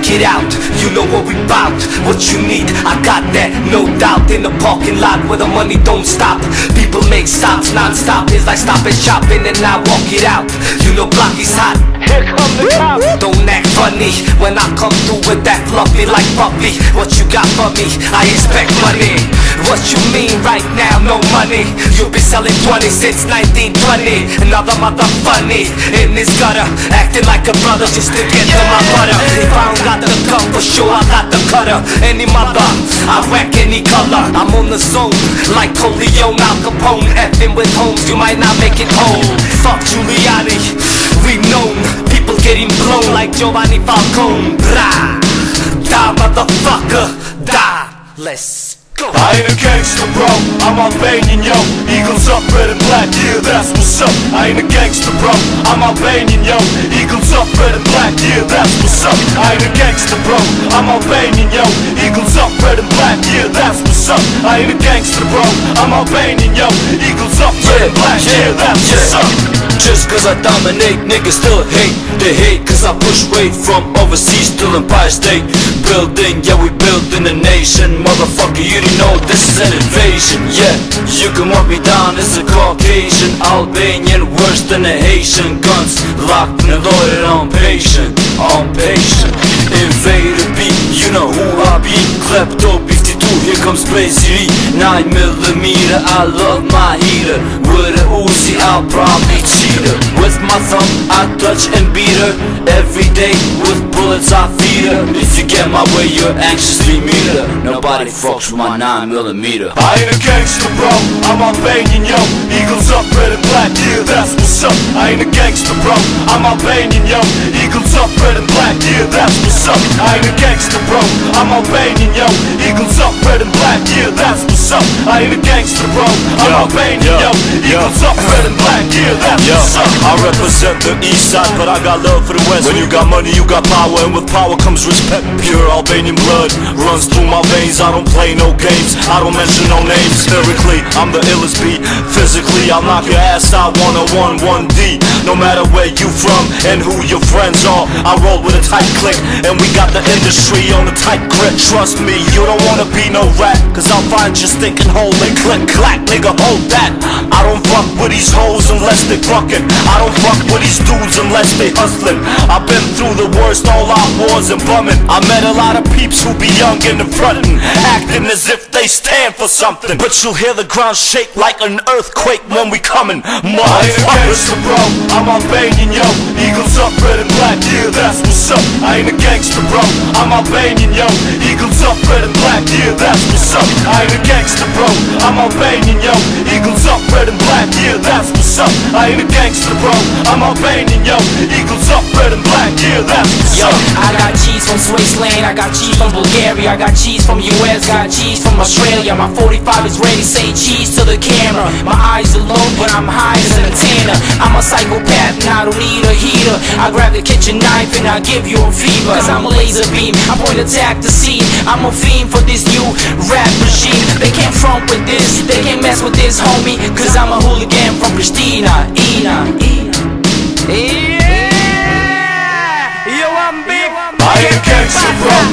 it out. You know what we bout, what you need, I got that, no doubt. In the parking lot where the money don't stop. People make stops non-stop, it's like stop and shopping and I walk it out. You know Blocky's hot. Here come the cops. Don't act funny when I come through with that fluffy like puppy. What you got for me? I expect money. What you mean right now? No money. You've been selling 20 since 1920. Another mother funny in this gutter, acting like a brother just to get to my butter. If I sure, I got the cutter. Any mother, I whack any color. I'm on the zone like Corleone, Al Capone, effing with homes. You might not make it home. Fuck Giuliani, we known. People getting blown like Giovanni Falcone. Blah, die motherfucker, die. Let's. I ain't a gangster, bro. I'm Albanian, yo. Eagles up, red and black, yeah, that's what's up. I ain't a gangster, bro. I'm Albanian, yo. Eagles up, red and black, yeah, that's what's up. I ain't a gangster, bro. I'm Albanian, yo. Eagles up. I ain't a gangster, bro. I'm Albanian, yo. Eagles up, and black, yeah, that's what's up. Just cause I dominate, niggas still hate They hate cause I push weight from overseas to Empire State Building, yeah we building a nation Motherfucker, you didn't know this is an invasion Yeah, you can mark me down as a Caucasian Albanian, worse than a Haitian Guns locked and loaded on patient, on patient Invader beat, you know who I be Klepto 52, here comes Crazy 9 millimeter, I love my heater. With a Uzi, I'll probably cheat her. With my thumb, I touch and beat her. Every day, with bullets I feed her If you get my way, you're anxiously meet her Nobody fucks with my 9 millimeter I ain't a gangster, bro. I'm Albanian, yo. Eagles up, red and black, yeah, that's what's up. I ain't a gangster, bro. I'm Albanian, yo. Eagles up, red and black, yeah, that's what's up. I ain't a gangster, bro. I'm Albanian, yo. Eagles up, red and black, yeah, that's what's up. I ain't a gangster, bro. I'm Yo, Albanian, yo. Yo, yo. Up, red and black, yeah, that's Yo, what's up. I represent the east side, but I got love for the west. When you got money, you got power, and with power comes respect. Pure Albanian blood runs through my veins. I don't play no games, I don't mention no names. Lyrically, I'm the illest beat. Physically, I'll knock your ass out 101 1D. No matter where you from and who your friends are, I roll with a tight click, and we got the industry on a tight grip. Trust me, you don't wanna be no rat, cause I'll find your stinking hole and click clack, nigga, hold that. I don't fuck with these hoes unless they fucking. I don't fuck with these dudes unless they hustling. I've been through the worst, all out wars and bumming. I met a lot of peeps who be young and in frontin', acting as if they stand for something. But you'll hear the ground shake like an earthquake when we coming, I ain't a motherfuckers. bro. I'm Albanian, yo. Eagles up, red and black, yeah, that's what's up. I ain't a gangster, bro. I'm Albanian, yo. Eagles up, red and black, yeah, that's what's up. I ain't a gangster, bro. I'm Albanian, yo. Eagles up, red and black, yeah, that's what's up. I ain't a gangster, bro. I'm Albanian, yo. Eagles up, red and black, yeah, that's what's Yo, up. I got cheese from Switzerland, I got cheese from Bulgaria, I got cheese from US, got cheese from Australia. My 45 is ready, say cheese to the camera. My eyes are low, but I'm high antenna. I'm a psychopath and I don't need a heater. I grab the kitchen knife and I give you a fever. Cause I'm a laser beam, I point attack the scene. I'm a fiend for this new rap machine. They can't front with this, they can't mess with this, homie. Cause I'm a hooligan from Pristina, Ina. Yeah, yo, I'm big. I ain't a